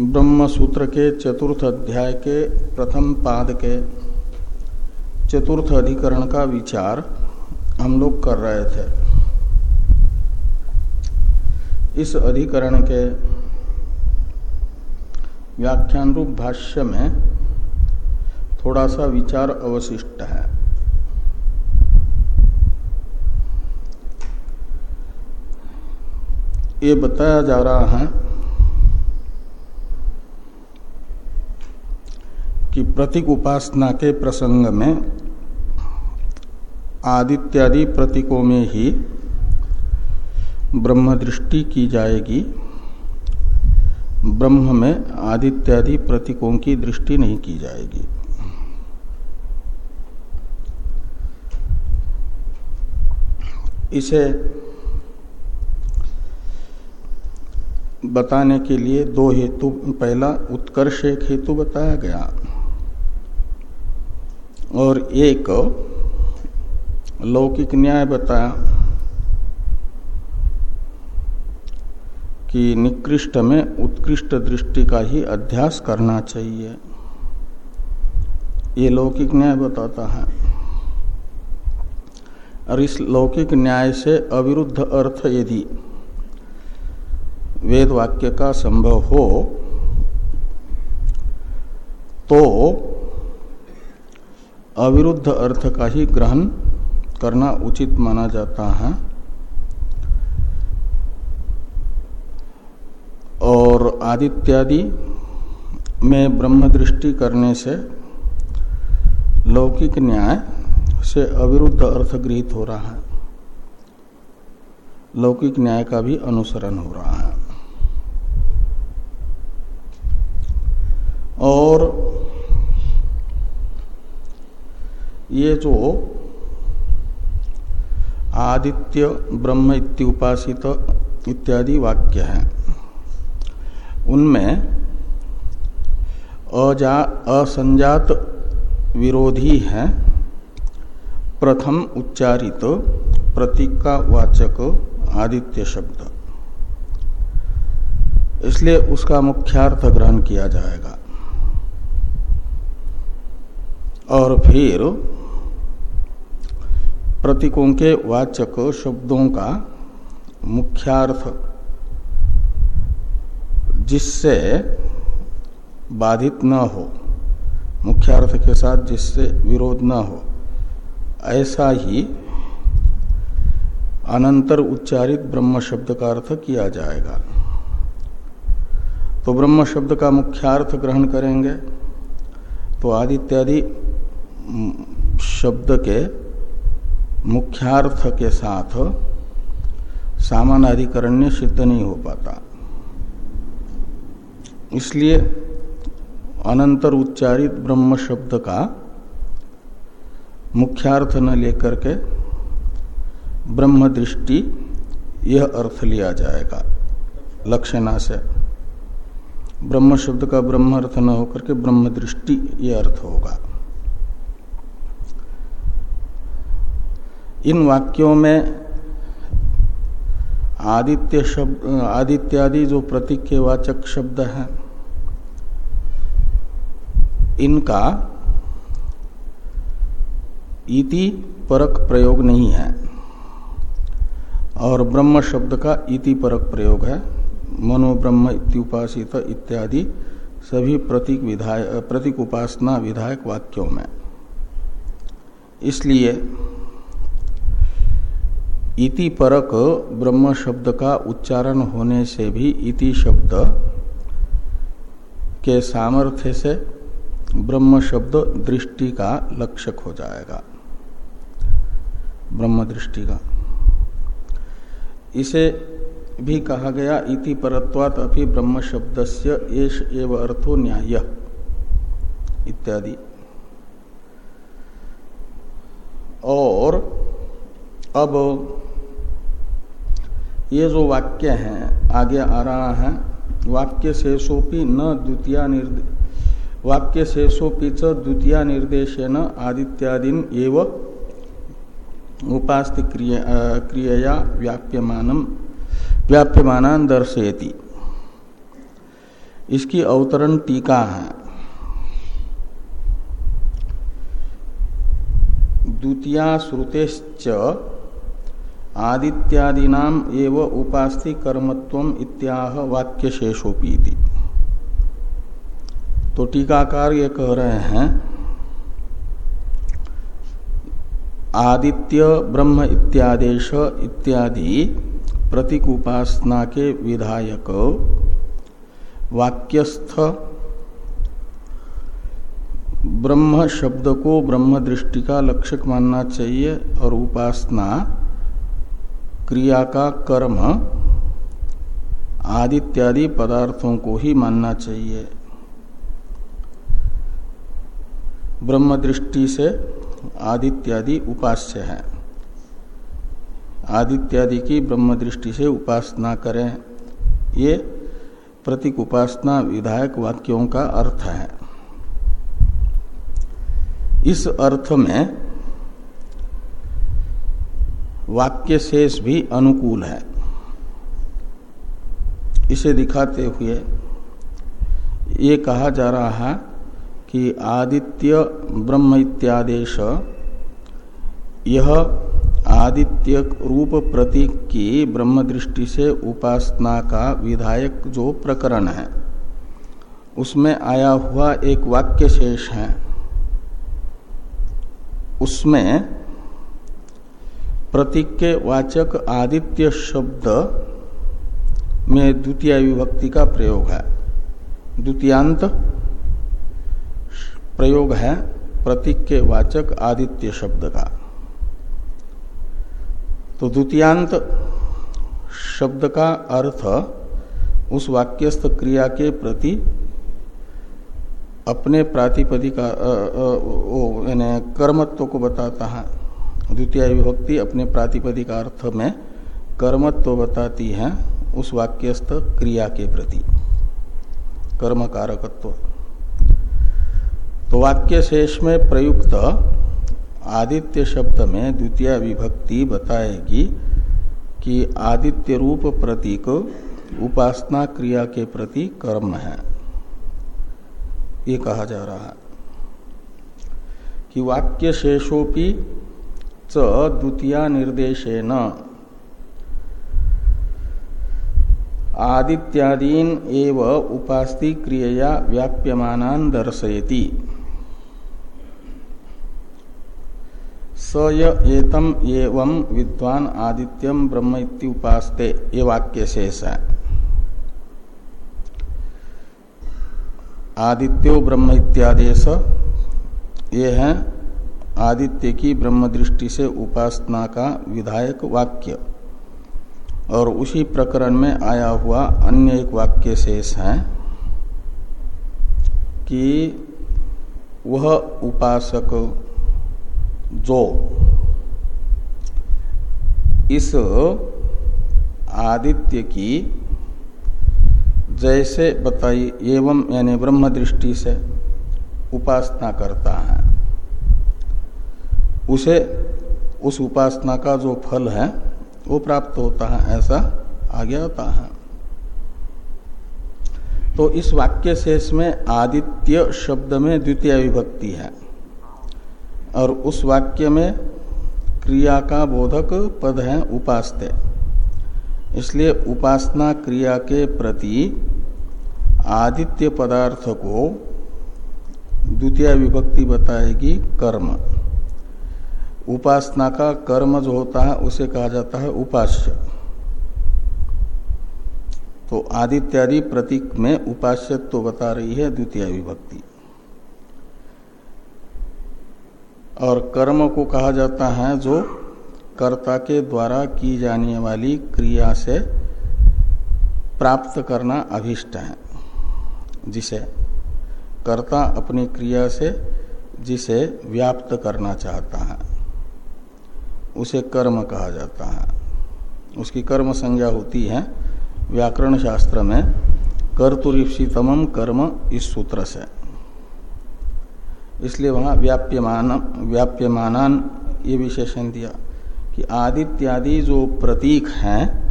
ब्रह्म सूत्र के चतुर्थ अध्याय के प्रथम पाद के चतुर्थ अधिकरण का विचार हम लोग कर रहे थे। इस अधिकरण के व्याख्यान रूप भाष्य में थोड़ा सा विचार अवशिष्ट है। ये बताया जा रहा है कि प्रतीक उपासना के प्रसंग में आदित्यादि प्रतीकों में ही ब्रह्म दृष्टि की जाएगी। ब्रह्म में आदित्यादि प्रतीकों की दृष्टि नहीं की जाएगी। इसे बताने के लिए दो हेतु, पहला उत्कर्ष एक हेतु बताया गया। और एक लौकिक न्याय बताया कि निकृष्ट में उत्कृष्ट दृष्टि का ही अध्यास करना चाहिए। ये लौकिक न्याय बताता है। और इस लौकिक न्याय से अविरुद्ध अर्थ यदि वेद वाक्य का संभव हो तो अविरुद्ध अर्थ का ही ग्रहण करना उचित माना जाता है। और आदित्यादि में ब्रह्म दृष्टि करने से लौकिक न्याय से अविरुद्ध अर्थ गृहित हो रहा है। लौकिक न्याय का भी अनुसरण हो रहा है। और ये जो आदित्य, ब्रह्म इत्युपासित इत्यादि वाक्य हैं। उनमें अजा, असंजात विरोधी है। प्रथम उच्चारित प्रतीक का वाचक आदित्य शब्द। इसलिए उसका मुख्यार्थ ग्रहण किया जाएगा। और फिर प्रतीकों के वाचक शब्दों का मुख्यार्थ, जिससे बाधित न हो, मुख्यार्थ के साथ जिससे विरोध न हो, ऐसा ही अनंतर उच्चारित ब्रह्म शब्द का अर्थ किया जाएगा। तो ब्रह्म शब्द का मुख्यार्थ ग्रहण करेंगे तो आदित्यादि शब्द के मुख्यार्थ के साथ सामानाधिकरण्य सिद्ध नहीं हो पाता। इसलिए अनंतर उच्चारित ब्रह्म शब्द का मुख्यार्थ न लेकर के ब्रह्म दृष्टि यह अर्थ लिया जाएगा। लक्षणा से ब्रह्म शब्द का ब्रह्म अर्थ न होकर के ब्रह्म दृष्टि यह अर्थ होगा। इन वाक्यों में आदित्य शब्द, आदित्यादि जो प्रतीक के वाचक शब्द हैं, इनका इति परक प्रयोग नहीं है। और ब्रह्म शब्द का इति परक प्रयोग है। मनोब्रह्म इत्युपासित इत्यादि सभी प्रतीक विधायक प्रतीक उपासना विधायक वाक्यों में। इसलिए इति परक ब्रह्म शब्द का उच्चारण होने से भी इति शब्द के सामर्थ्य से ब्रह्म शब्द दृष्टि का लक्षक हो जाएगा। ब्रह्म दृष्टि का। इसे भी कहा गया, इति परत्वात अभी ब्रह्म शब्द से अर्थो न्याय इत्यादि। और अब ये जो वाक्य हैं, आगे आ रहा है, वाक्य शेषोपि न द्वितीय निर्दे, वाक्य शेषोपि च द्वितीय निर्देशन आदित्यादीन एव उपास्ति क्रिया व्याप्यमान व्याप्यमान दर्शयति। इसकी अवतरण टीका है। द्वितीय श्रुतेश्च आदित्यादीना एव उपास्ति कर्मत्व इत्याह वाक्य शेषोपी तो टीकाकार ये कह रहे हैं, आदित्य, ब्रह्म इत्यादेश इत्यादि प्रतीक उपासना के विधायक, वाक्यस्थ, ब्रह्म शब्द को ब्रह्म दृष्टि का लक्षक मानना चाहिए और उपासना क्रिया का कर्म आदित्यादि पदार्थों को ही मानना चाहिए। ब्रह्म दृष्टि से आदित्यादि उपास्य है। आदित्यादि की ब्रह्म दृष्टि से उपासना करें। ये प्रतीक उपासना विधायक वाक्यों का अर्थ है। इस अर्थ में वाक्य शेष भी अनुकूल है। इसे दिखाते हुए ये कहा जा रहा है कि आदित्य ब्रह्म इत्यादेश, यह आदित्य रूप प्रतीक की ब्रह्म दृष्टि से उपासना का विधायक जो प्रकरण है, उसमें आया हुआ एक वाक्य शेष है। उसमें प्रतीक के वाचक आदित्य शब्द में द्वितीय विभक्ति का प्रयोग है। द्वितीयांत प्रयोग है प्रतीक के वाचक आदित्य शब्द का। तो द्वितीयांत शब्द का अर्थ उस वाक्यस्थ क्रिया के प्रति अपने प्रातिपदिका कर्मत्व को बताता है। द्वितीय विभक्ति अपने प्रातिपदिक अर्थ में कर्मत्व तो बताती है उस वाक्यस्थ क्रिया के प्रति। कर्म कारकत्व तो वाक्य शेष में प्रयुक्त आदित्य शब्द में द्वितीय विभक्ति बताएगी कि आदित्य रूप प्रतीक उपासना क्रिया के प्रति कर्म है। ये कहा जा रहा है कि वाक्य शेषोपि च द्वितीय निर्देशेन आदित्यादीन एव उपास्ति क्रियया व्याप्यमान दर्शयति। स एतम एवं विद्वान आदित्यम ब्रह्म उपासते ये वाक्य शेष है आदित्यो ब्रह्म इत्यादेश। ये है आदित्य की ब्रह्म दृष्टि से उपासना का विधायक वाक्य। और उसी प्रकरण में आया हुआ अन्य एक वाक्य शेष है कि वह उपासक जो इस आदित्य की जैसे बताई एवं यानी ब्रह्म दृष्टि से उपासना करता है। उसे उस उपासना का जो फल है, वो प्राप्त होता है, ऐसा आगे आता है। तो इस वाक्य शेष में आदित्य शब्द में द्वितीय विभक्ति है। और उस वाक्य में क्रिया का बोधक पद है उपास्ते। इसलिए उपासना क्रिया के प्रति आदित्य पदार्थ को द्वितीय विभक्ति बताएगी कर्म। उपासना का कर्म जो होता है, उसे कहा जाता है उपास्य। तो आदित्यादि प्रतीक में उपास्य तो बता रही है द्वितीय विभक्ति। और कर्म को कहा जाता है जो कर्ता के द्वारा की जाने वाली क्रिया से प्राप्त करना अभिष्ट है, जिसे कर्ता अपनी क्रिया से, जिसे व्याप्त करना चाहता है। उसे कर्म कहा जाता है। उसकी कर्म संज्ञा होती है व्याकरण शास्त्र में, कर्तुरीप्सितम कर्म इस सूत्र से। इसलिए वहाँ व्याप्यमान, व्याप्यमानान ये विशेषण दिया कि आदित्यादि जो प्रतीक हैं,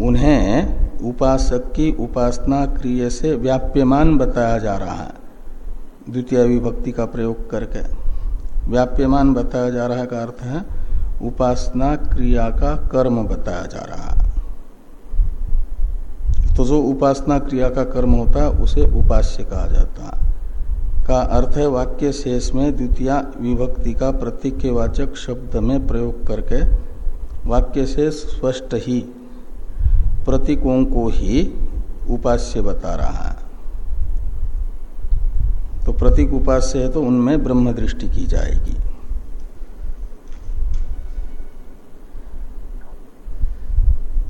उन्हें उपासक की उपासना क्रिय से व्याप्यमान बताया जा रहा है। द्वितीय विभक्ति का प्रयोग करके। व्याप्यमान बताया जा रहा है का अर्थ है उपासना क्रिया का कर्म बताया जा रहा है। तो जो उपासना क्रिया का कर्म होता है, उसे उपास्य कहा जाता है। का अर्थ है, वाक्य शेष में द्वितीय विभक्ति का प्रतीक के वाचक शब्द में प्रयोग करके वाक्य से स्पष्ट ही प्रतीकों को ही उपास्य बता रहा है। तो प्रतीक उपास्य है तो उनमें ब्रह्म दृष्टि की जाएगी।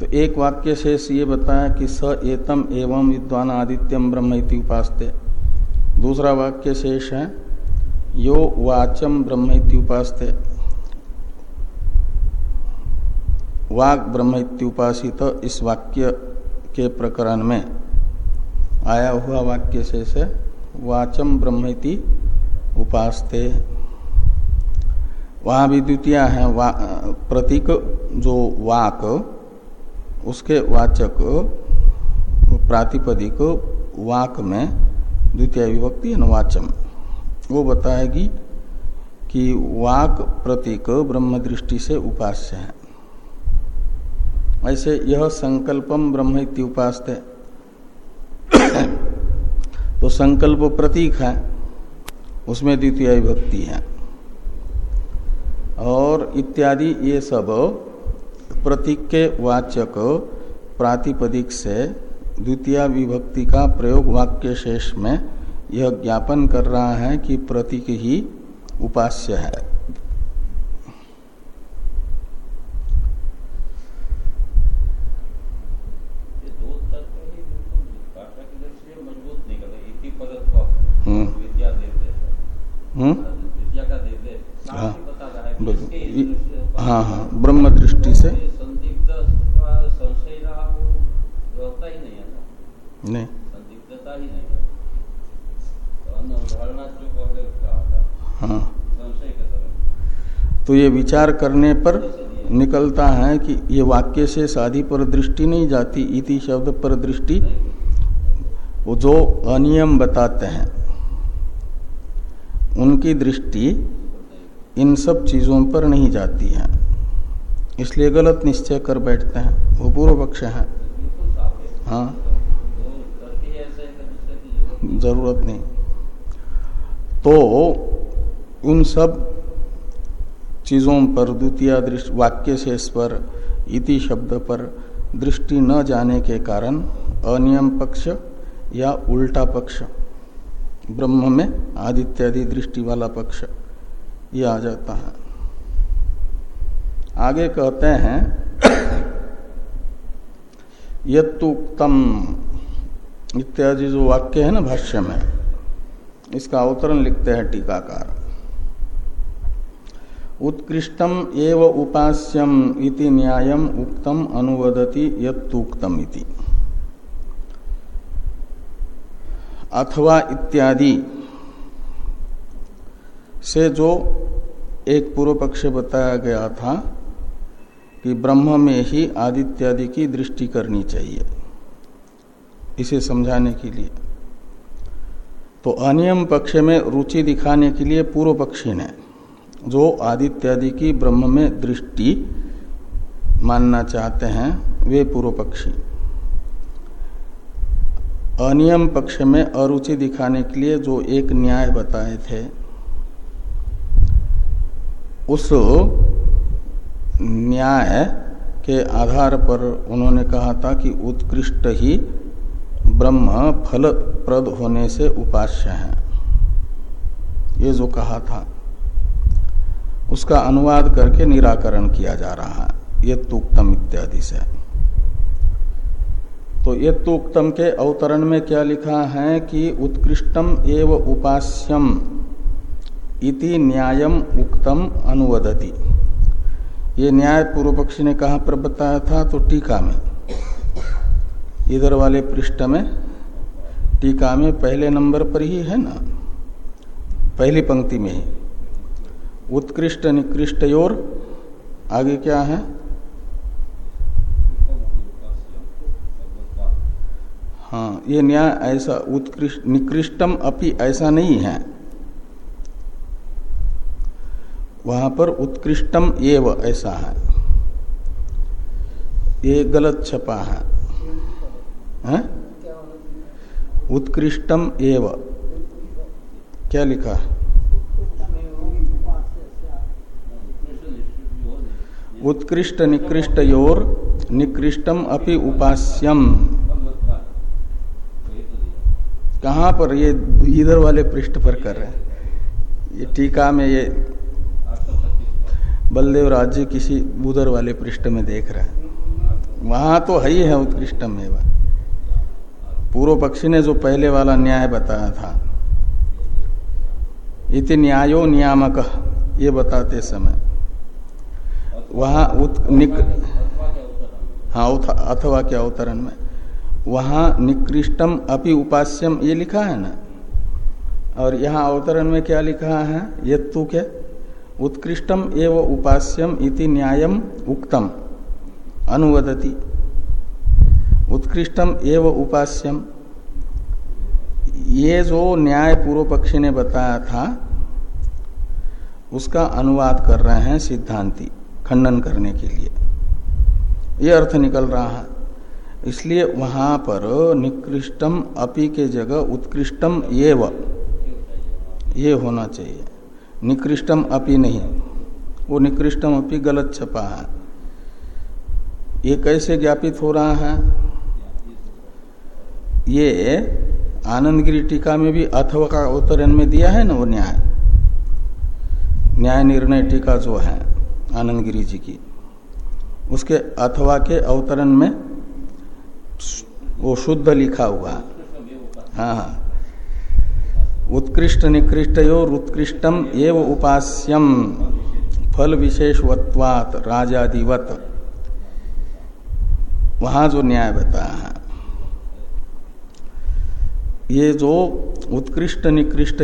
तो एक वाक्य शेष ये बताया कि स एतम एवं विद्वान आदित्यम ब्रह्म उपासते। दूसरा वाक्य शेष है यो वाचम ब्रह्म उपासते। वाग ब्रह्म उपासित इस वाक्य के प्रकरण में आया हुआ वाक्य शेष है वाचम ब्रह्म उपासते। वहाँ भी द्वितीय है वा, प्रतीक जो वाक उसके वाचक प्रातिपदिक वाक में द्वितीय विभक्ति है वाचम। वो बताएगी कि वाक प्रतीक ब्रह्म दृष्टि से उपास्य है। ऐसे यह संकल्पम ब्रह्म उपासते। तो संकल्प प्रतीक है, उसमें द्वितीय विभक्ति है। और इत्यादि ये सब प्रतीक के वाचक प्रातिपदिक से द्वितीय विभक्ति का प्रयोग वाक्य शेष में यह ज्ञापन कर रहा है कि प्रतीक ही उपास्य है। हाँ हाँ ब्रह्म दृष्टि से। नहीं। हाँ। तो ये विचार करने पर निकलता है कि ये वाक्य से शादी पर दृष्टि नहीं जाती, इति शब्द पर दृष्टि। वो जो अनियम बताते हैं, उनकी दृष्टि इन सब चीज़ों पर नहीं जाती है। इसलिए गलत निश्चय कर बैठते हैं। वो पूर्व पक्ष है। हाँ। ज़रूरत नहीं। तो उन सब चीज़ों पर द्वितीय दृष्टि वाक्य शेष पर, इति शब्द पर दृष्टि न जाने के कारण अनियम पक्ष या उल्टा पक्ष। ब्रह्म में आदित्यादि दृष्टि वाला पक्ष ये आ जाता है। आगे कहते हैं युक्तम इत्यादि जो वाक्य है ना भाष्य में, इसका अवतरण लिखते हैं टीकाकार। उत्कृष्टम एव उपास्यम इति न्यायम उक्तम अनुवदति युक्तम इति। अथवा इत्यादि से जो एक पूर्व पक्ष बताया गया था कि ब्रह्म में ही आदित्यादि की दृष्टि करनी चाहिए, इसे समझाने के लिए। तो अनियम पक्ष में रुचि दिखाने के लिए पूर्व पक्षी ने जो आदित्यादि की ब्रह्म में दृष्टि मानना चाहते हैं, वे पूर्व पक्षी। अनियम पक्ष में अरुचि दिखाने के लिए जो एक न्याय बताए थे, उस न्याय के आधार पर उन्होंने कहा था कि उत्कृष्ट ही ब्रह्म फल प्रद होने से उपास्य है। ये जो कहा था, उसका अनुवाद करके निराकरण किया जा रहा है। ये तुक्तम इत्यादि से। तो ये उत्तम के अवतरण में क्या लिखा है कि उत्कृष्टम एव उपास्यम इति न्यायम उक्तम अनुवदति। ये न्याय पूर्व पक्षी ने कहा, पर बताया था तो टीका में, इधर वाले पृष्ठ में, टीका में पहले नंबर पर ही है ना, पहली पंक्ति में ही, उत्कृष्ट निकृष्ट और आगे क्या है? हाँ ये न्याय ऐसा उत्कृष्ट, निकृष्टम अपि ऐसा नहीं है। वहाँ पर उत्कृष्टम एव ऐसा है। ये गलत छपा है, है? उत्कृष्टम एव। क्या लिखा? उत्कृष्ट निकृष्ट योर निकृष्टम अपि उपास्यम। कहाँ पर ये इधर वाले पृष्ठ पर कर रहे हैं? ये टीका में ये बलदेव राज्य किसी उधर वाले पृष्ठ में देख रहे हैं। वहाँ तो है ही है उत्कृष्टम एवं पूर्व पक्षी ने जो पहले वाला न्याय बताया था, इति न्यायो नियामक, ये बताते समय। वहाँ निक हाँ अथवा के अवतरण में? वहाँ निकृष्टम अपि उपास्यम, ये लिखा है ना? और यहाँ अवतरण में क्या लिखा है? ये तू क्या? उत्कृष्टम एव उपास्यम इति न्यायम उक्तम। अनुवदति। उत्कृष्टम एव उपास्यम। ये जो न्याय पूर्व पक्षी ने बताया था, उसका अनुवाद कर रहे हैं सिद्धांति, खंडन करने के लिए। ये अर्थ निकल रहा है। इसलिए वहाँ पर निकृष्टम अपि के जगह उत्कृष्टम ये व ये होना चाहिए। निकृष्टम अपि नहीं। वो निकृष्टम अपि गलत छपा है। ये कैसे ज्ञापित हो रहा है? ये आनंदगिरी टीका में भी अथवा का अवतरण में दिया है ना वो न्याय? न्याय निर्णय टीका जो है आनंद गिरी जी की, उसके अथवा के अवतरण में वो शुद्ध लिखा हुआ हाँ हाँ। उत्कृष्ट निकृष्ट उत्कृष्टम एव उपास्यम। फल विशेषवत्वात राजादिवत। वहाँ जो न्याय बताया है। ये जो उत्कृष्ट निकृष्ट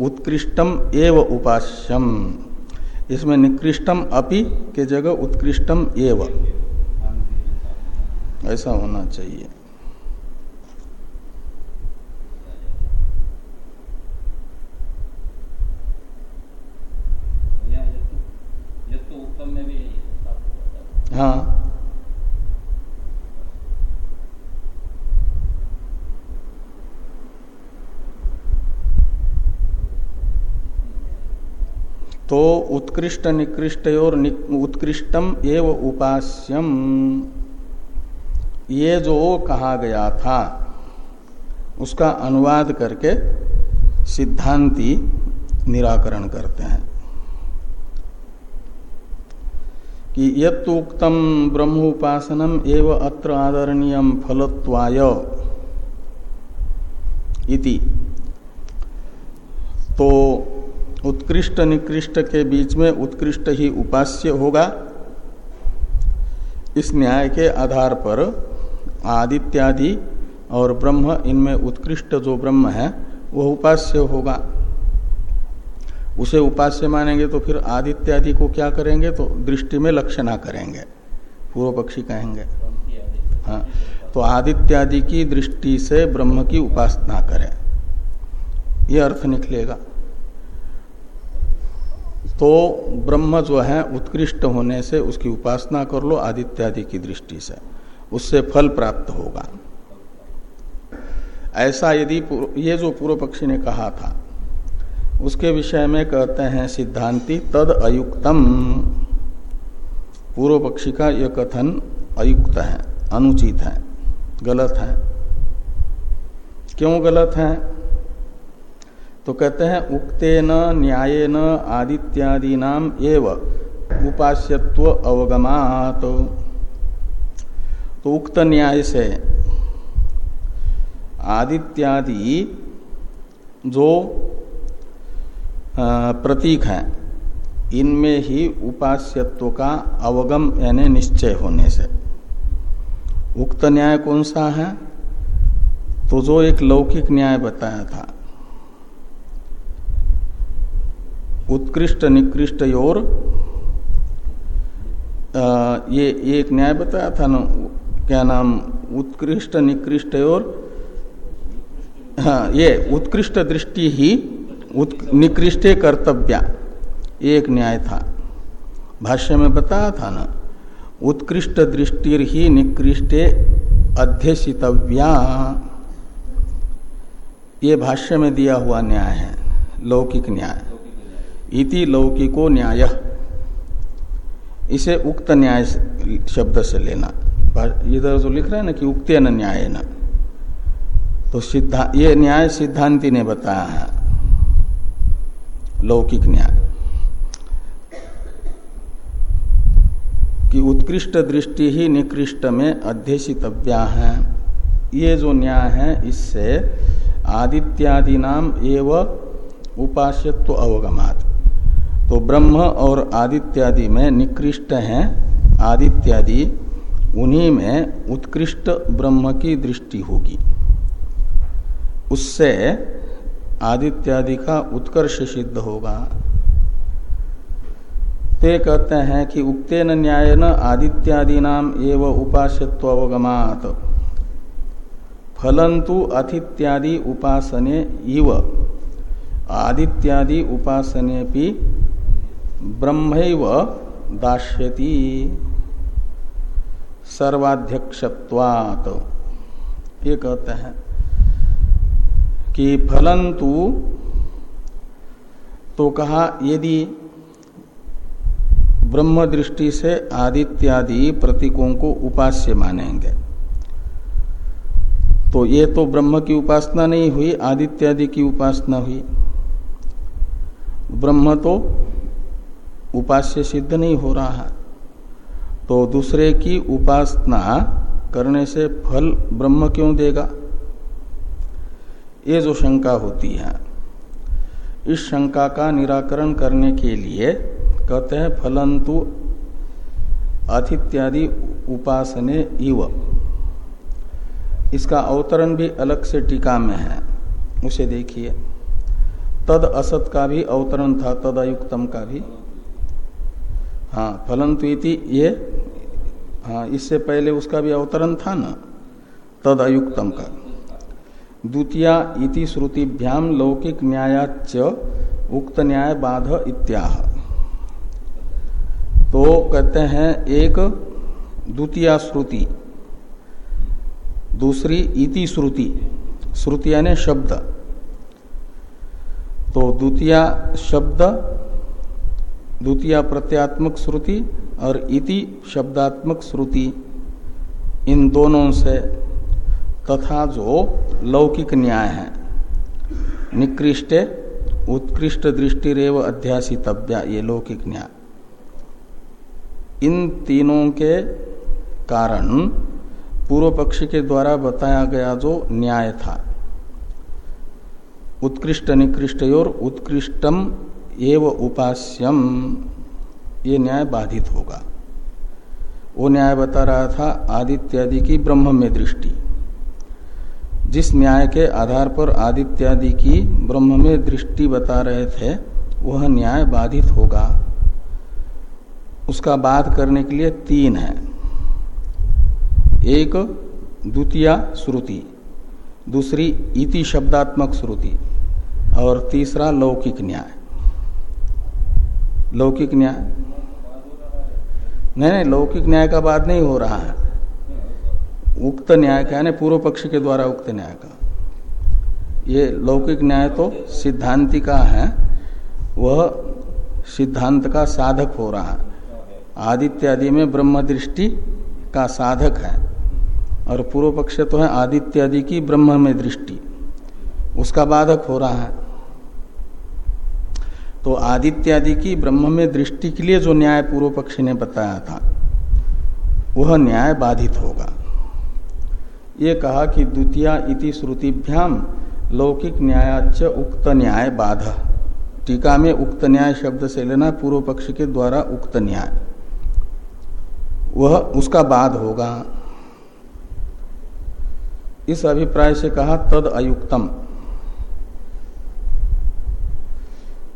उत्कृष्टम एव उपास्यम। इसमें निकृष्टम अपि के जगह उत्कृष्टम एव। ऐसा होना चाहिए। हाँ। तो उत्कृष्ट निकृष्ट और उत्कृष्टम एव उपास्यम। ये जो कहा गया था, उसका अनुवाद करके सिद्धांति निराकरण करते हैं। कि युक्तम ब्रह्म उपासनम एव अत्र आदरणीय फलत्वाय इति। तो उत्कृष्ट निकृष्ट के बीच में उत्कृष्ट ही उपास्य होगा। इस न्याय के आधार पर आदित्यादि और ब्रह्म, इनमें उत्कृष्ट जो ब्रह्म है, वह उपास्य होगा। उसे उपास्य मानेंगे तो फिर आदित्यादि को क्या करेंगे? तो दृष्टि में लक्षणा करेंगे। पूर्व पक्षी कहेंगे। हाँ तो आदित्यादि की दृष्टि से ब्रह्म की उपासना करें। यह अर्थ निकलेगा। तो ब्रह्म जो है, उत्कृष्ट होने से उसकी उपासना कर लो आदित्यादि की दृष्टि से। उससे फल प्राप्त होगा। ऐसा यदि ये जो पूर्व पक्षी ने कहा था उसके विषय में कहते हैं सिद्धांति तद अयुक्तम। पूर्व पक्षी का यह कथन अयुक्त है, अनुचित है, गलत है। क्यों गलत है? तो कहते हैं उक्तेन, न्यायेन आदित्यादि नाम एव उपास्यत्व अवगमात। तो उक्त न्याय से आदित्यादि जो प्रतीक हैं। इनमें ही उपास्यत्व का अवगम यानी निश्चय होने से। उक्त न्याय कौन सा है? तो जो एक लौकिक न्याय बताया था। उत्कृष्ट निकृष्ट और ये एक न्याय बताया था ना, क्या नाम? उत्कृष्ट निकृष्ट और हाँ ये उत्कृष्ट दृष्टि ही निकृष्टे कर्तव्या। एक न्याय था। भाष्य में बताया था ना, उत्कृष्ट दृष्टि ही निकृष्टे अध्यसितव्या ये भाष्य में दिया हुआ न्याय है, लौकिक न्याय। इति लौकिको न्याय। इसे उक्त न्याय शब्द से लेना। इधर जो लिख रहे हैं ना कि उक्त न्याय न तो सिद्धा, ये न्याय सिद्धांति ने बताया है। लौकिक न्याय। कि उत्कृष्ट दृष्टि ही निकृष्ट में अध्यसितव्या है। ये जो न्याय है, इससे आदित्यादि नाम एवं उपास्यत्व अवगमात। तो ब्रह्म और आदित्यादि में निकृष्ट हैं। आदित्यादि, उन्हीं में उत्कृष्ट ब्रह्म की दृष्टि होगी। उससे आदित्यादि का उत्कर्ष सिद्ध होगा। ते कहते हैं कि उक्तेन न्यायन आदित्यादि नाम एवं उपास्यत्वगमात फलंतु अथित्यादि उपासने इव। आदित्यादि उपासने भी ब्रह्म दाश्यति सर्वाध्यक्षत्वात। ये कहते हैं। कि फलंतु तो कहा, यदि ब्रह्म दृष्टि से आदित्यादि प्रतीकों को उपास्य मानेंगे। तो ये तो ब्रह्म की उपासना नहीं हुई, आदित्यादि की उपासना हुई। ब्रह्म तो उपास्य सिद्ध नहीं हो रहा। है तो दूसरे की उपासना करने से फल ब्रह्म क्यों देगा? ये जो शंका होती है, इस शंका का निराकरण करने के लिए कहते हैं फलंतु अतिथ्यादि उपासने इव। इसका अवतरण भी अलग से टीका में है, उसे देखिए। तद असत का भी अवतरण था तद अयुक्तम का भी। हाँ फलंतु इति, ये हाँ इससे पहले उसका भी अवतरण था ना तद अयुक्तम का। द्वितीय इति श्रुतिभ्याम लौकिक न्यायाच उक्त न्याय बाध इत्याह। तो कहते हैं, एक द्वितीय श्रुति, दूसरी इति श्रुति श्रुति यानी शब्द। तो द्वितीय शब्द, द्वितीय प्रत्यात्मक श्रुति और इति शब्दात्मक श्रुति, इन दोनों से तथा जो लौकिक न्याय है। निकृष्ट, उत्कृष्ट दृष्टि रेव अध्यासितव्या ये लौकिक न्याय। इन तीनों के कारण पूर्व पक्षी के द्वारा बताया गया जो न्याय था। उत्कृष्ट निकृष्ट और उत्कृष्टम एव उपास्यम, ये न्याय बाधित होगा। वो न्याय बता रहा था आदित्यादि की ब्रह्म में दृष्टि। जिस न्याय के आधार पर आदित्यादि की ब्रह्म में दृष्टि बता रहे थे, वह न्याय बाधित होगा। उसका बाध करने के लिए तीन है। एक, द्वितीय श्रुति। दूसरी, इति शब्दात्मक श्रुति। और तीसरा, लौकिक न्याय। लौकिक न्याय? नहीं नहीं, लौकिक न्याय का बात नहीं हो रहा है। उक्त न्याय का, यानी पूर्व पक्ष के द्वारा उक्त न्याय का। ये लौकिक न्याय तो सिद्धांति का है, वह सिद्धांत का साधक हो रहा है। आदित्यादि में ब्रह्म दृष्टि का साधक है, और पूर्व पक्ष तो है आदित्यादि की ब्रह्म में दृष्टि। उसका बाधक हो रहा है। तो आदित्यादि की ब्रह्म में दृष्टि के लिए जो न्याय पूर्व पक्षी ने बताया था, वह न्याय बाधित होगा। ये कहा कि द्वितीय इति श्रुतिभ्याम लौकिक न्यायाच उक्त न्याय बाध। टीका में उक्त न्याय शब्द से लेना पूर्व पक्ष के द्वारा उक्त न्याय। वह उसका बाद होगा। इस अभिप्राय से कहा, तद अयुक्तम।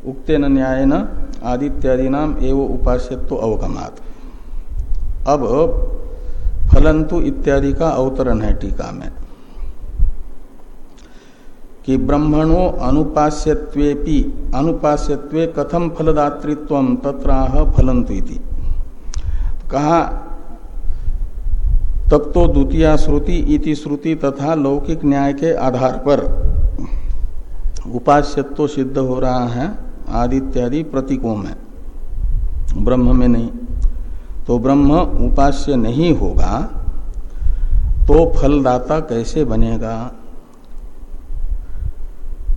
उक्तेन न्यायन आदित्यादि नाम एवं उपास्यत्व अवगमात। अब फलंतु इत्यादि का अवतरण है टीका में, कि ब्रह्मणो अनुपास्यत्वेपि, अनुपास्यत्वे कथम फलदातृत्व तत्राह फलंतु इति। कहा तब तो द्वितीय श्रुति इति श्रुति तथा लौकिक न्याय के आधार पर उपास्यत्व सिद्ध हो रहा है आदित्यादि प्रतीकों में, ब्रह्म में नहीं। तो ब्रह्म उपास्य नहीं होगा तो फलदाता कैसे बनेगा?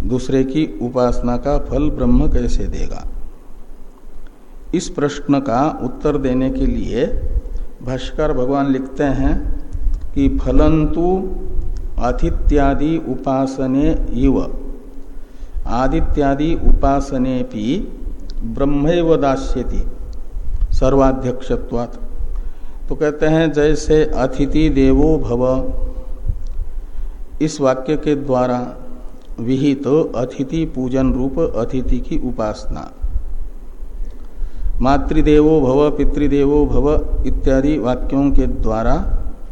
दूसरे की उपासना का फल ब्रह्म कैसे देगा? इस प्रश्न का उत्तर देने के लिए भाष्कर भगवान लिखते हैं कि फलंतु अतिथ्यादि उपासने इव। आदित्यादि उपासने भी ब्रह्म दास्यति। सर्वाध्यक्षत्वात्। तो कहते हैं, जैसे अतिथि देवो भव। इस वाक्य के द्वारा विहित तो अतिथि पूजन रूप अतिथि की उपासना। मातृदेवो भव, पितृदेवो भव इत्यादि वाक्यों के द्वारा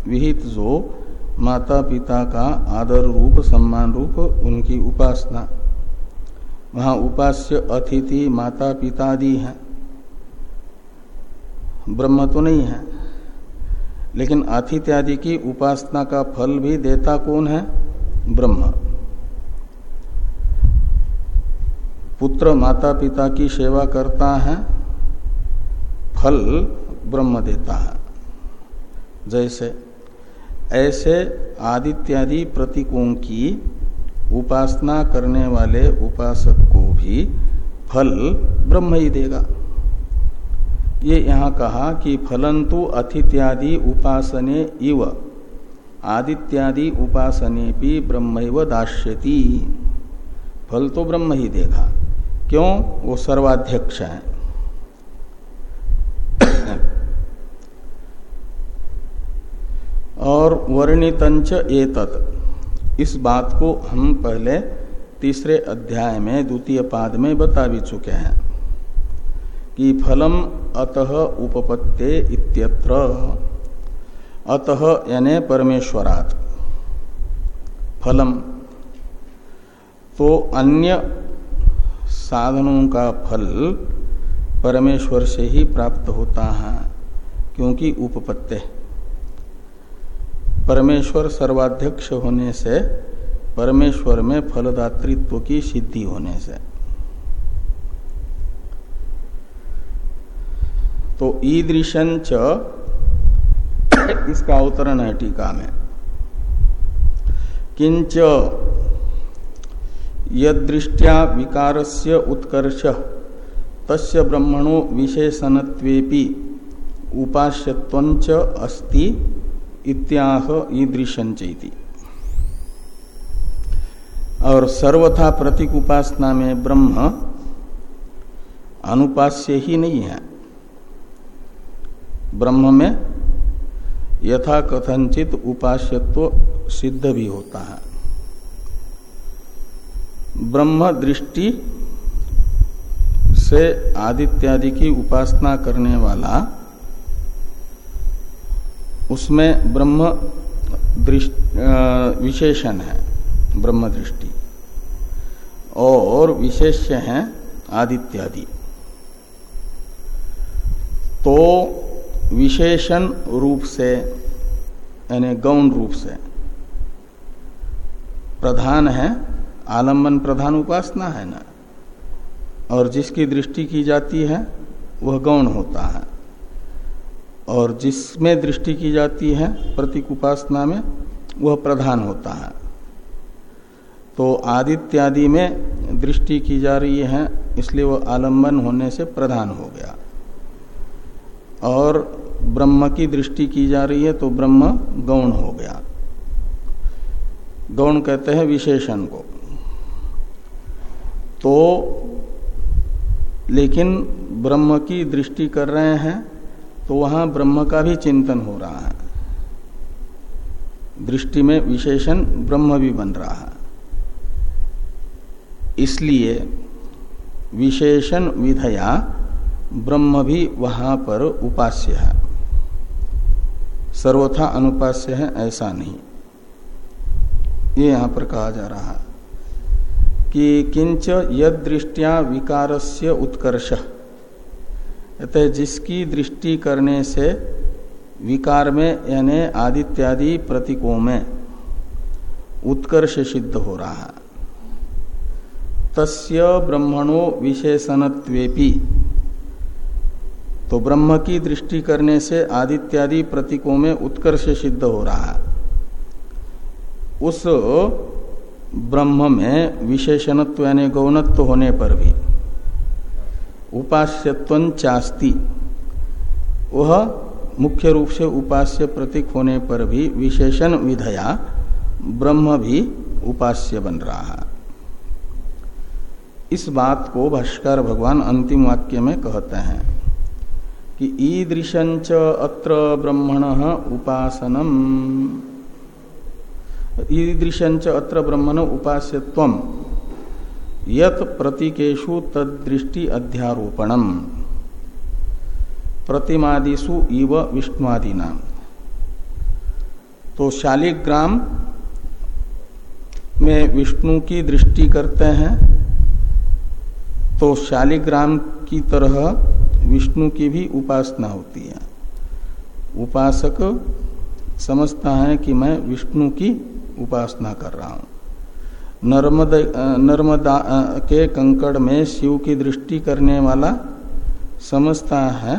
विहित जो माता पिता का आदर रूप, सम्मान रूप, उनकी उपासना। वहाँ उपास्य अतिथि माता पिता आदि हैं। ब्रह्म तो नहीं है। लेकिन अतिथि आदि की उपासना का फल भी देता कौन है? ब्रह्म। पुत्र माता पिता की सेवा करता है, फल ब्रह्म देता है। जैसे, ऐसे आदित्यादि प्रतीकों की उपासना करने वाले उपासक को भी फल ब्रह्म ही देगा। ये यहाँ कहा कि फलंतु अतिथ्यादि उपासने इव, आदित्यादि उपासने भी ब्रह्म दाश्यति फल तो ब्रह्म ही देगा क्यों? वो सर्वाध्यक्ष है। और वर्णितंच एतत्। इस बात को हम पहले तीसरे अध्याय में, द्वितीय पाद में बता भी चुके हैं कि फलम अतः उपपत्ते इत्यत्र। अतः यानी परमेश्वरात। फलम। तो अन्य साधनों का फल परमेश्वर से ही प्राप्त होता है, क्योंकि उपपत्ति। परमेश्वर सर्वाध्यक्ष होने से, परमेश्वर में फलदातृत्व की सिद्धि होने से। तो ईदृशन च इसका अवतरण है टीका में। किंच यदृष्टिया विकारस्य उत्कर्ष, तस्य ब्रह्मणो विशेषणत्वेपि उपास्यत्वंच अस्ति इत्याह ईदृशंचेति और सर्वथा प्रतीक उपासना में ब्रह्म अनुपास्य ही नहीं है। ब्रह्म में यथा कथनचित उपास्यत्व सिद्ध भी होता है। ब्रह्म दृष्टि से आदित्यादि की उपासना करने वाला, उसमें ब्रह्म दृष्टि विशेषण है, ब्रह्म दृष्टि। और विशेष्य है आदित्यादि। तो विशेषण रूप से, यानी गौण रूप से, प्रधान है, आलंबन प्रधान उपासना है ना? और जिसकी दृष्टि की जाती है, वह गौण होता है। और जिसमें दृष्टि की जाती है, प्रतीक उपासना में, वह प्रधान होता है। तो आदित्यादि में दृष्टि की जा रही है, इसलिए वह आलंबन होने से प्रधान हो गया। और ब्रह्म की दृष्टि की जा रही है तो ब्रह्म गौण हो गया। गौण कहते हैं विशेषण को। तो लेकिन ब्रह्म की दृष्टि कर रहे हैं तो वहाँ ब्रह्म का भी चिंतन हो रहा है। दृष्टि में विशेषण ब्रह्म भी बन रहा है। इसलिए विशेषण विधया ब्रह्म भी वहाँ पर उपास्य है। सर्वथा अनुपास्य है, ऐसा नहीं। ये यहाँ पर कहा जा रहा है कि किंच यद दृष्टिया विकार से उत्कर्ष अतः जिसकी दृष्टि करने से विकार में यानी आदित्यादि प्रतीकों में उत्कर्ष सिद्ध हो रहा है। तस्य ब्रह्मणो विशेषणत्वेपि तो ब्रह्म की दृष्टि करने से आदित्यादि प्रतीकों में उत्कर्ष सिद्ध हो रहा है। उस ब्रह्म में विशेषणत्व यानी गौणत्व होने पर भी उपास्यत्व चास्ती, वह मुख्य रूप से उपास्य प्रतीक होने पर भी विशेषण विधया ब्रह्म भी उपास्य बन रहा है। इस बात को भाष्कर भगवान अंतिम वाक्य में कहते हैं। कि ईदृशंच अत्र ब्रह्मण उपासनम। ईदृशंच अत्र ब्रह्मण उपास्यत्व यत प्रतीकेशु तदृष्टि अध्यारोपणम। प्रतिमादिशु इव विष्णुआदिना तो शालिग्राम में विष्णु की दृष्टि करते हैं तो शालिग्राम की तरह विष्णु की भी उपासना होती है। उपासक समझता है कि मैं विष्णु की उपासना कर रहा हूँ। नर्मद नर्मदा के कंकड़ में शिव की दृष्टि करने वाला समझता है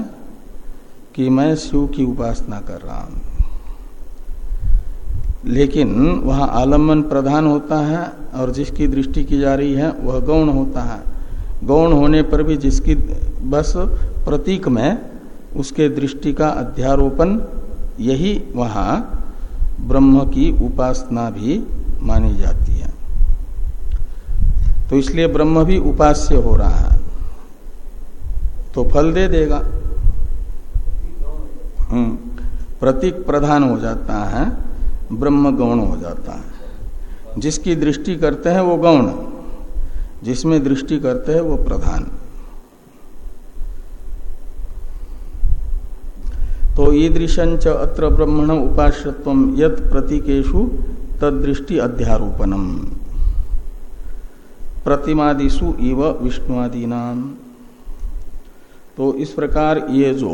कि मैं शिव की उपासना कर रहा हूँ। लेकिन वहाँ आलंबन प्रधान होता है और जिसकी दृष्टि की जा रही है, वह गौण होता है। गौण होने पर भी जिसकी बस प्रतीक में उसके दृष्टि का अध्यारोपण यही वहाँ ब्रह्म की उपासना भी मानी जाती है। तो इसलिए ब्रह्म भी उपास्य हो रहा है। तो फल दे देगा। हम्म प्रतीक प्रधान हो जाता है, ब्रह्म गौण हो जाता है। जिसकी दृष्टि करते हैं वो गौण, जिसमें दृष्टि करते हैं वो प्रधान। तो ईदृशंच अत्र ब्रह्मण उपास्यत्व यत प्रतीकेशु तदृष्टि अध्यारोपणम। प्रतिमादिशु इव विष्णुआदीना तो इस प्रकार ये जो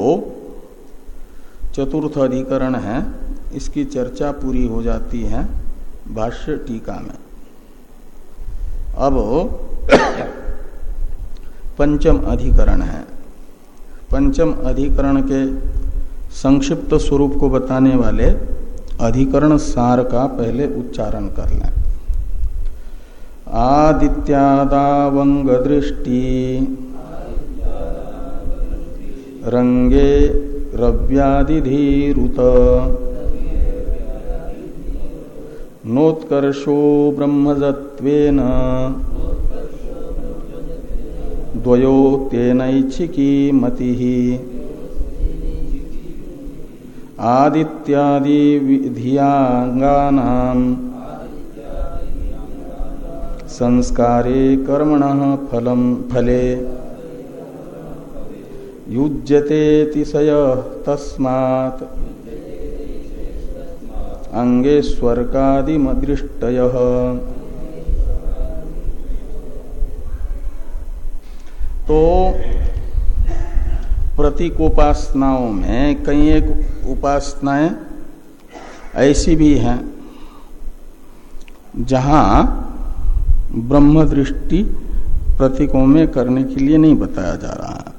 चतुर्थ अधिकरण है, इसकी चर्चा पूरी हो जाती है भाष्य टीका में। अब पंचम अधिकरण है। पंचम अधिकरण के संक्षिप्त स्वरूप को बताने वाले अधिकरण सार का पहले उच्चारण कर लें। आदित्यादावंग दृष्टि रंगे रव्यादिधीरुत। नोत्कर्षो ब्रह्मजत्वेन। द्वयो तेनैच्छिकी मति। आदित्यादि विधियांगानाम संस्कारे कर्मण फलम फले। युज्यते तिशय तस्मात्। अंगे स्वर्गादिमदृष्ट तो प्रतीकोपासनाओं में कई एक उपासनाएँ ऐसी भी हैं जहाँ ब्रह्म दृष्टि प्रतीकों में करने के लिए नहीं बताया जा रहा है।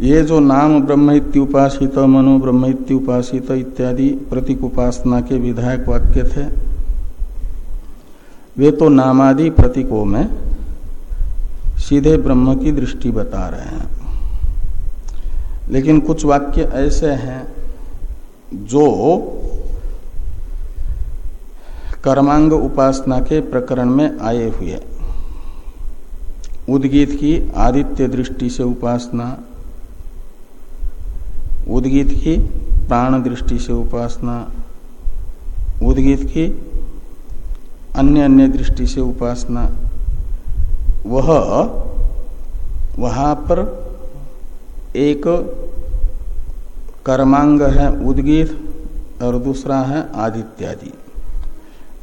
ये जो नाम ब्रह्म इत्युपासित मनो ब्रह्म इत्युपासित इत्यादि प्रतीक उपासना के विधायक वाक्य थे, वे तो नामादि प्रतीकों में सीधे ब्रह्म की दृष्टि बता रहे हैं। लेकिन कुछ वाक्य ऐसे हैं जो कर्मांग उपासना के प्रकरण में आए हुए। उद्गीत की आदित्य दृष्टि से उपासना, उद्गीत की प्राण दृष्टि से उपासना, उद्गीत की अन्य अन्य दृष्टि से उपासना, वह वहाँ पर एक कर्मांग है उद्गीत और दूसरा है आदित्यादि।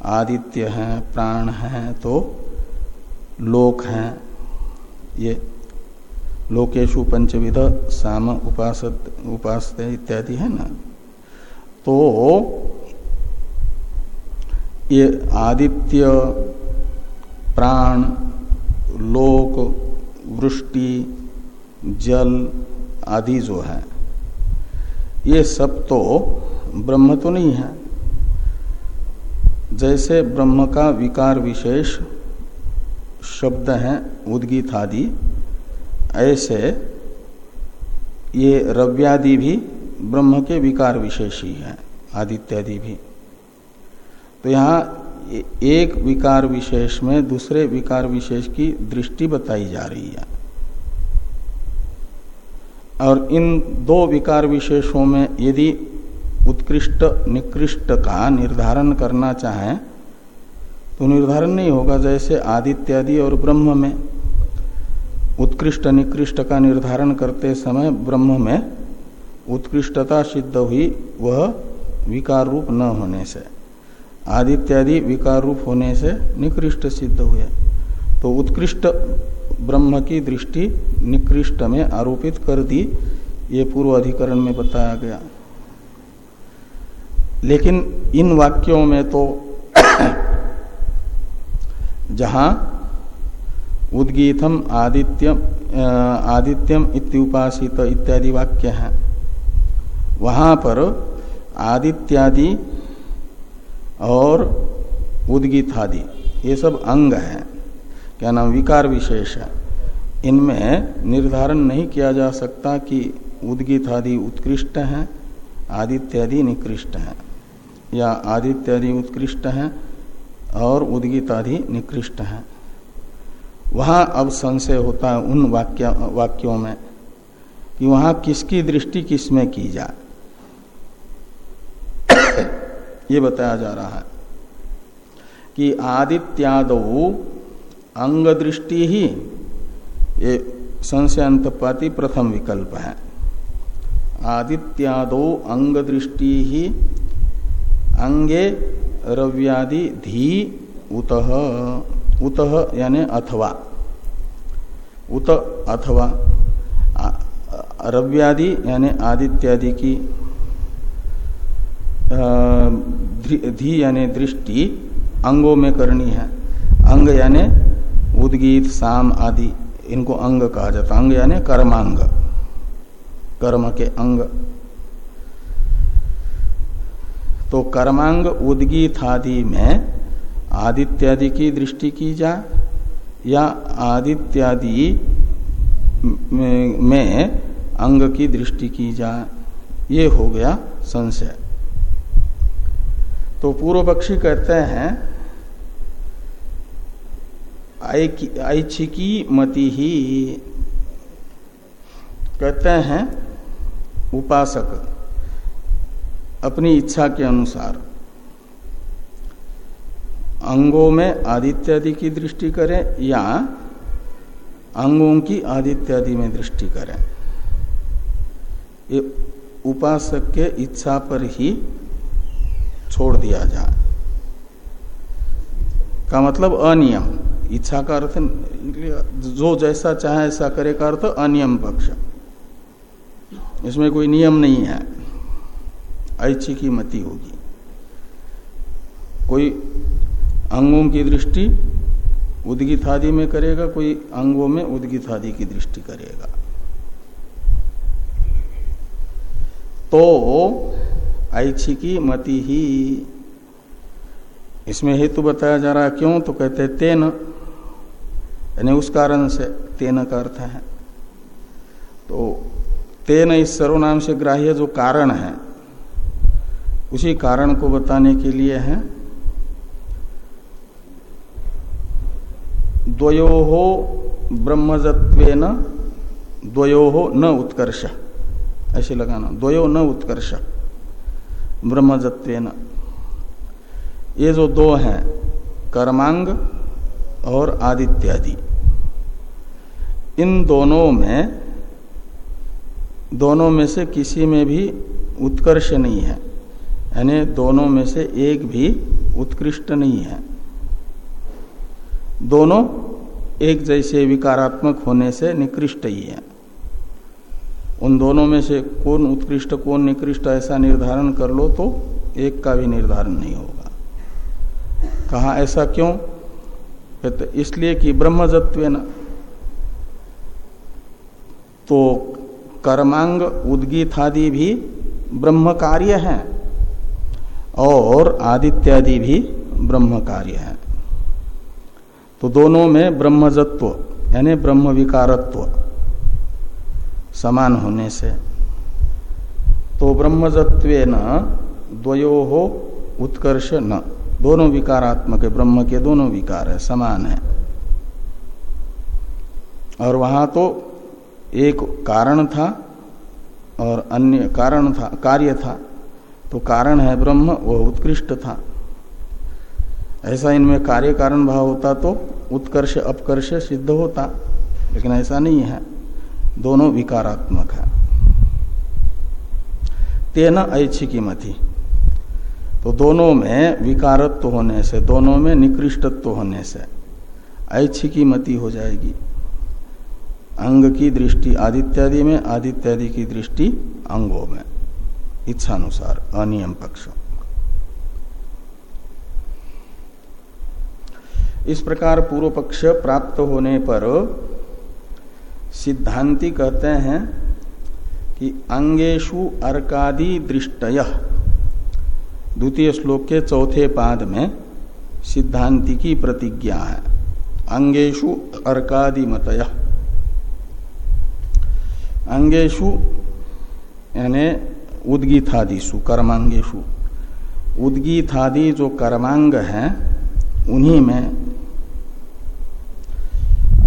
आदित्य है, प्राण है तो लोक है। ये लोकेशु पंचविध, साम उपास उपास इत्यादि है ना? तो ये आदित्य, प्राण, लोक, वृष्टि, जल आदि जो है, ये सब तो ब्रह्म तो नहीं है। जैसे ब्रह्म का विकार विशेष शब्द हैं, उद्गीत आदि, ऐसे ये रव्यादि भी ब्रह्म के विकार विशेष ही है, आदित्यादि भी। तो यहाँ एक विकार विशेष में दूसरे विकार विशेष की दृष्टि बताई जा रही है। और इन दो विकार विशेषों में यदि उत्कृष्ट निकृष्ट का निर्धारण करना चाहें तो निर्धारण नहीं होगा जैसे आदित्यादि और ब्रह्म में। उत्कृष्ट निकृष्ट का निर्धारण करते समय ब्रह्म में उत्कृष्टता सिद्ध हुई, वह विकार रूप न होने से। आदित्यादि विकार रूप होने से निकृष्ट सिद्ध हुए। तो उत्कृष्ट ब्रह्म की दृष्टि निकृष्ट में आरोपित कर दी, ये पूर्व अधिकरण में बताया गया। लेकिन इन वाक्यों में तो जहाँ उद्गीतम आदित्यम आदित्यम इत्युपासित इत्यादि वाक्य हैं, वहाँ पर आदित्यादि और उद्गीतादि, ये सब अंग हैं। क्या नाम, विकार विशेष है। इनमें निर्धारण नहीं किया जा सकता कि उद्गीतादि उत्कृष्ट हैं आदित्यादि निकृष्ट हैं, या आदित्यादि उत्कृष्ट हैं और उद्गीतादि निकृष्ट हैं। वहाँ अब संशय होता है उन वाक्य, वाक्यों में कि वहाँ किसकी दृष्टि किसमें की जाए ये बताया जा रहा है कि आदित्यादो अंग दृष्टि ही ये संशय अंतपाती प्रथम विकल्प है। आदित्यादो अंग दृष्टि ही अंगे रव्यादि धी उतः उतः यानी अथवा, उत अथवा रव्यादि यानी आदित्यादि की धी यानी दृष्टि अंगों में करनी है। अंग यानी उद्गीत, साम आदि, इनको अंग कहा जाता अंग यानी कर्मांग। कर्म के अंग। तो कर्मांग, उद्गीत आदि में आदित्यादि की दृष्टि की जाए, या आदित्यादि में अंग की दृष्टि की जाए, ये हो गया संशय। तो पूर्व पक्षी कहते हैं ऐच्छिकी मति। ही कहते हैं, उपासक, अपनी इच्छा के अनुसार। अंगों में आदित्यादि की दृष्टि करें या अंगों की आदित्यादि में दृष्टि करें। ये उपासक के इच्छा पर ही छोड़ दिया जाए। का मतलब अनियम। इच्छा का अर्थ जो जैसा चाहे ऐसा करे का अर्थ अनियम पक्ष। इसमें कोई नियम नहीं है। ऐच्छी की मति होगी। कोई अंगों की दृष्टि उद्गित आदि में करेगा, कोई अंगों में उद्गित आदि की दृष्टि करेगा। तो ऐच्छी की मति ही। इसमें हेतु बताया जा रहा क्यों? तो कहते तेन यानी उस कारण से तेन का अर्थ है। तो तेन इस सर्वनाम से ग्राह्य जो कारण है, उसी कारण को बताने के लिए है, द्वयो हो ब्रह्मजत्वेन, द्वयो हो न उत्कर्ष, ऐसे लगाना, द्वयो न उत्कर्ष, ब्रह्मजत्वेन। ये जो दो हैं, कर्मांग और आदित्यादि। इन दोनों में दोनों में से किसी में भी उत्कर्ष नहीं है। यानी दोनों में से एक भी उत्कृष्ट नहीं है। दोनों एक जैसे विकारात्मक होने से निकृष्ट ही है। उन दोनों में से कौन उत्कृष्ट, कौन निकृष्ट ऐसा निर्धारण कर लो तो एक का भी निर्धारण नहीं होगा। कहा ऐसा क्यों? तो इसलिए कि ब्रह्मजत्व तो कर्मांग, उद्गीतादि भी ब्रह्म कार्य है और आदित्यादि भी ब्रह्म कार्य है। तो दोनों में ब्रह्मजत्व, यानी ब्रह्म विकारत्व समान होने से। तो ब्रह्मजत्व न द्वयो हो उत्कर्ष न। दोनों विकारात्मक है, ब्रह्म के दोनों विकार है, समान है। और वहाँ तो एक कारण था और अन्य कारण था, कार्य था। तो कारण है ब्रह्म, वह उत्कृष्ट था। ऐसा इनमें कार्य कारण भाव होता तो उत्कर्ष, अपकर्ष सिद्ध होता, लेकिन ऐसा नहीं है। दोनों विकारात्मक है। तेना ऐच्छिकी मति। तो दोनों में विकारत्व होने से, दोनों में निकृष्टत्व होने से ऐच्छिकी मति हो जाएगी। अंग की दृष्टि, आदित्यादि में, आदित्यादि की दृष्टि अंगों में। इच्छानुसार, अनियम पक्ष। इस प्रकार पूर्व पक्ष प्राप्त होने पर सिद्धांति कहते हैं कि अंगेशु अर्कादि दृष्टय। द्वितीय श्लोक के चौथे पाद में सिद्धांति की प्रतिज्ञा है। अंगेशु अर्कादि मतय। अंगेशु यानी उद्गीतादिशु कर्मांगेशु उद्गीतादि जो कर्मांग हैं, उन्हीं में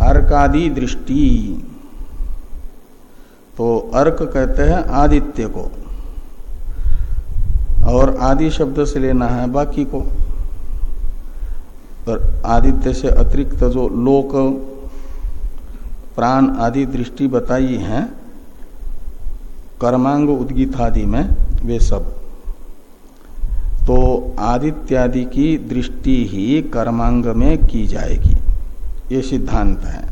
अर्कादि दृष्टि। तो अर्क कहते हैं आदित्य को। और आदि शब्द से लेना है बाकी को। और आदित्य से अतिरिक्त जो लोक, प्राण आदि दृष्टि बताई है कर्मांग उद्गीतादि में वे सब। तो आदित्यादि की दृष्टि ही कर्मांग में की जाएगी। ये सिद्धांत है।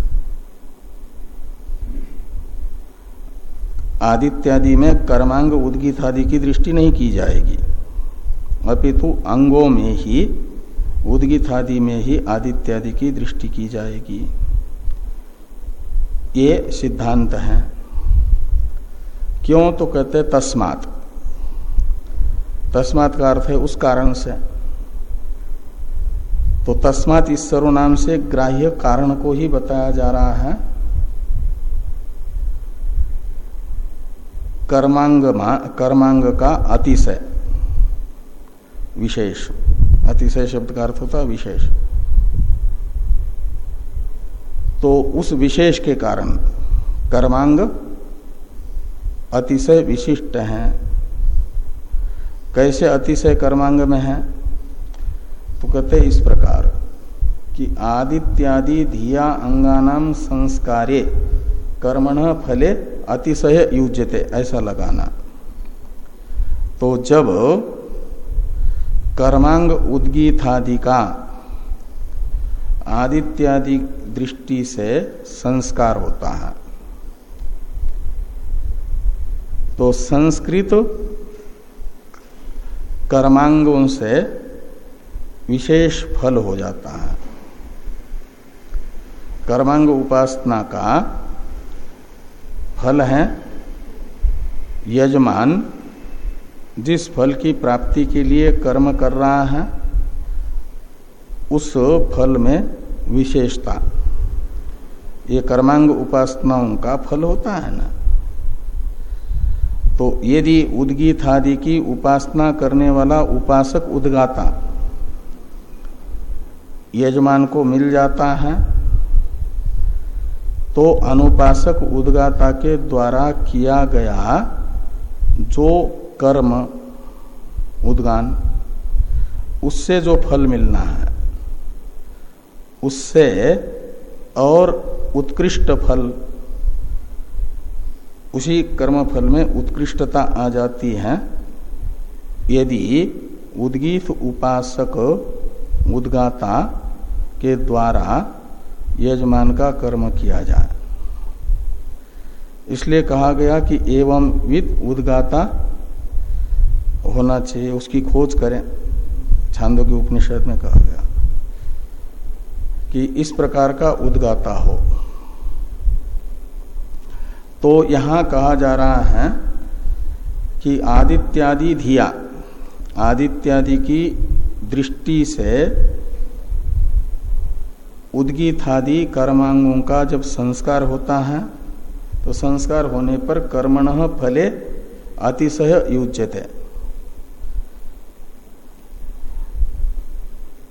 आदित्यादि में कर्मांग उद्गीतादि की दृष्टि नहीं की जाएगी। अपितु अंगों में ही, उद्गीतादि में ही आदित्यादि की दृष्टि की जाएगी। ये सिद्धांत है। क्यों तो कहते तस्मात। तस्मात का अर्थ है उस कारण से। तो तस्मात इस सर्वनाम से ग्राह्य कारण को ही बताया जा रहा है। कर्मांग कर्मांग का अतिशय। विशेष। अतिशय शब्द का अर्थ होता है विशेष। तो उस विशेष के कारण कर्मांग अतिशय विशिष्ट हैं। कैसे अतिशय कर्मांग में है? तो कहते इस प्रकार कि आदित्यादि धिया अंगानाम संस्कारे कर्मण फले अतिशय युजते ऐसा लगाना। तो जब कर्मांग उद्गीतादि का आदित्यादि दृष्टि से संस्कार होता है तो संस्कृत कर्मांगों से विशेष फल हो जाता है। कर्मांग उपासना का फल है यजमान, जिस फल की प्राप्ति के लिए कर्म कर रहा है, उस फल में विशेषता। ये कर्मांग उपासनाओं का फल होता है ना। तो यदि उद्गीत आदि की उपासना करने वाला उपासक उद्गाता, यजमान को मिल जाता है तो अनुपासक उद्गाता के द्वारा किया गया जो कर्म उद्गान, उससे जो फल मिलना है, उससे और उत्कृष्ट फल उसी कर्मफल में उत्कृष्टता आ जाती है। यदि उद्गीत उपासक उद्गाता के द्वारा यजमान का कर्म किया जाए। इसलिए कहा गया कि एवं विद उद्गाता होना चाहिए, उसकी खोज करें। छांदो के उपनिषद में कहा गया कि इस प्रकार का उद्गाता हो। तो यहाँ कहा जा रहा है कि आदित्यादि धिया, आदित्यादि की दृष्टि से उद्गीतादि कर्मांगों का जब संस्कार होता है तो संस्कार होने पर कर्मण फले अतिशय युज्यते।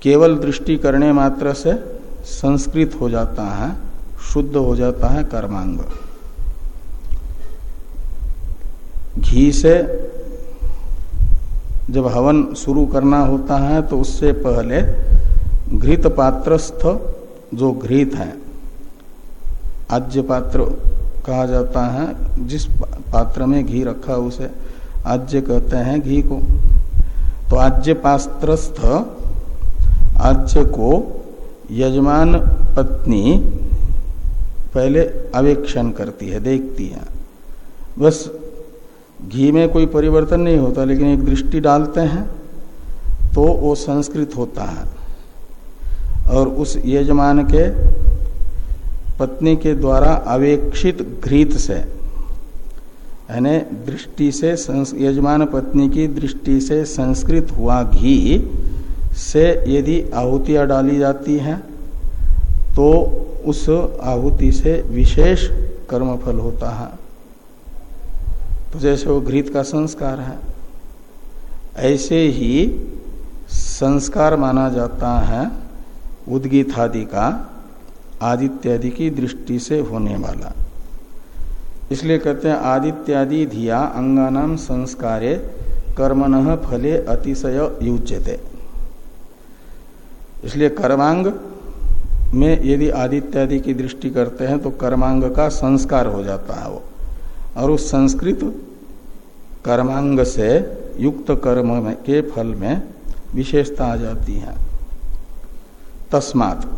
केवल दृष्टि करने मात्र से संस्कृत हो जाता है, शुद्ध हो जाता है कर्मांग। घी से जब हवन शुरू करना होता है तो उससे पहले घृत पात्रस्थ जो घृत है आज्य पात्र कहा जाता है, जिस पात्र में घी रखा उसे आज्य कहते हैं घी को। तो आज्य पात्रस्थ आज्य को यजमान पत्नी पहले अवेक्षण करती है, देखती है। बस घी में कोई परिवर्तन नहीं होता, लेकिन एक दृष्टि डालते हैं तो वो संस्कृत होता है। और उस यजमान के पत्नी के द्वारा अवेक्षित घृत से, यानी दृष्टि से यजमान पत्नी की दृष्टि से संस्कृत हुआ घी से यदि आहुतियाँ डाली जाती हैं तो उस आहुति से विशेष कर्मफल होता है। तो जैसे वो घृत का संस्कार है, ऐसे ही संस्कार माना जाता है उद्गीत आदि का आदित्यादि की दृष्टि से होने वाला। इसलिए कहते हैं, आदित्यादि धिया अंगानाम संस्कारे कर्मण फले अतिशय युज्यते। इसलिए कर्मांग में यदि आदित्यादि की दृष्टि करते हैं तो कर्मांग का संस्कार हो जाता है वो। और उस संस्कृत कर्मांग से युक्त कर्म में, के फल में विशेषता आ जाती है। तस्मात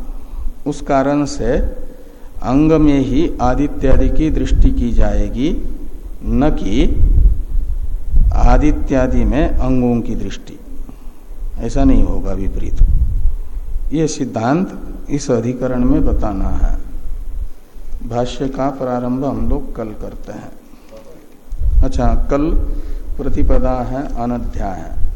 उस कारण से अंग में ही आदित्यादि की दृष्टि की जाएगी, न कि आदित्यादि में अंगों की दृष्टि। ऐसा नहीं होगा विपरीत। ये सिद्धांत इस अधिकरण में बताना है। भाष्य का प्रारंभ हम लोग कल करते हैं। अच्छा कल प्रतिपदा है अनध्याय है।